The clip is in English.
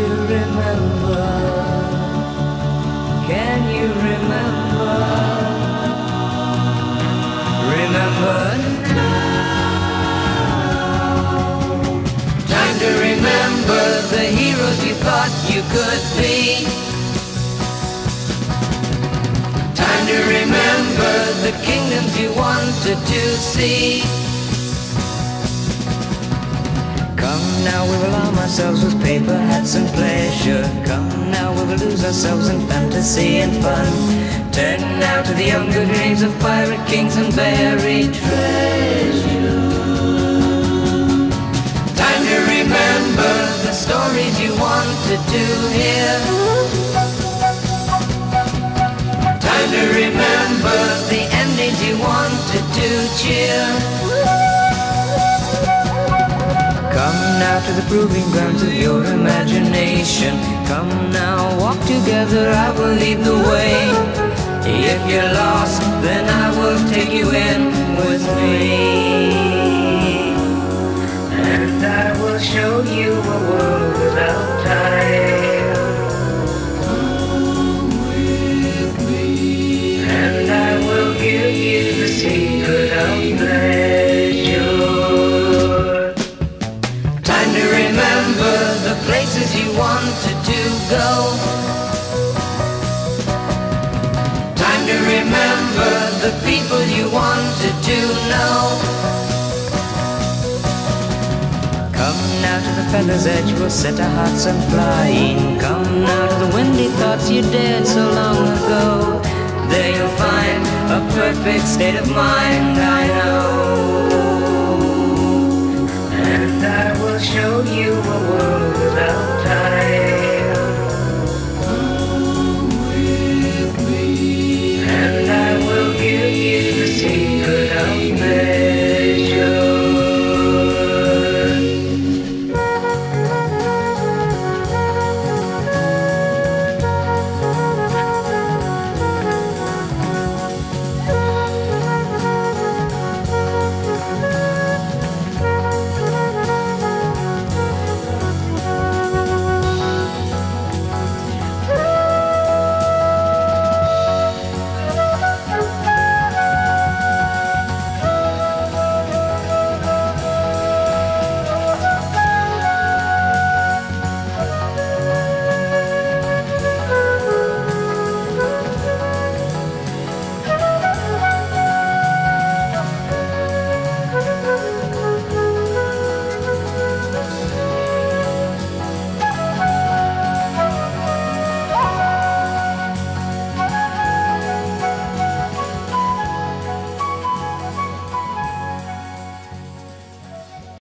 to remember? Can you remember? Remember now. Time to remember the heroes you thought you could be. Time to remember the kingdoms you wanted to see. Come now, ourselves with paper hats and pleasure. Come now, we will lose ourselves in fantasy and fun. Turn now to the younger dreams of pirate kings and buried treasure. Time to remember the stories you wanted to hear. Time to remember the endings you wanted to cheer. Now to the proving grounds of your imagination. Come now, walk together, I will lead the way. If you're lost, then I will take you in with me. go. Time to remember the people you wanted to know. Come now to the feather's edge, we'll set our hearts on flying. Come now to the windy thoughts you dared so long ago. There you'll find a perfect state of mind, I know. And I will show you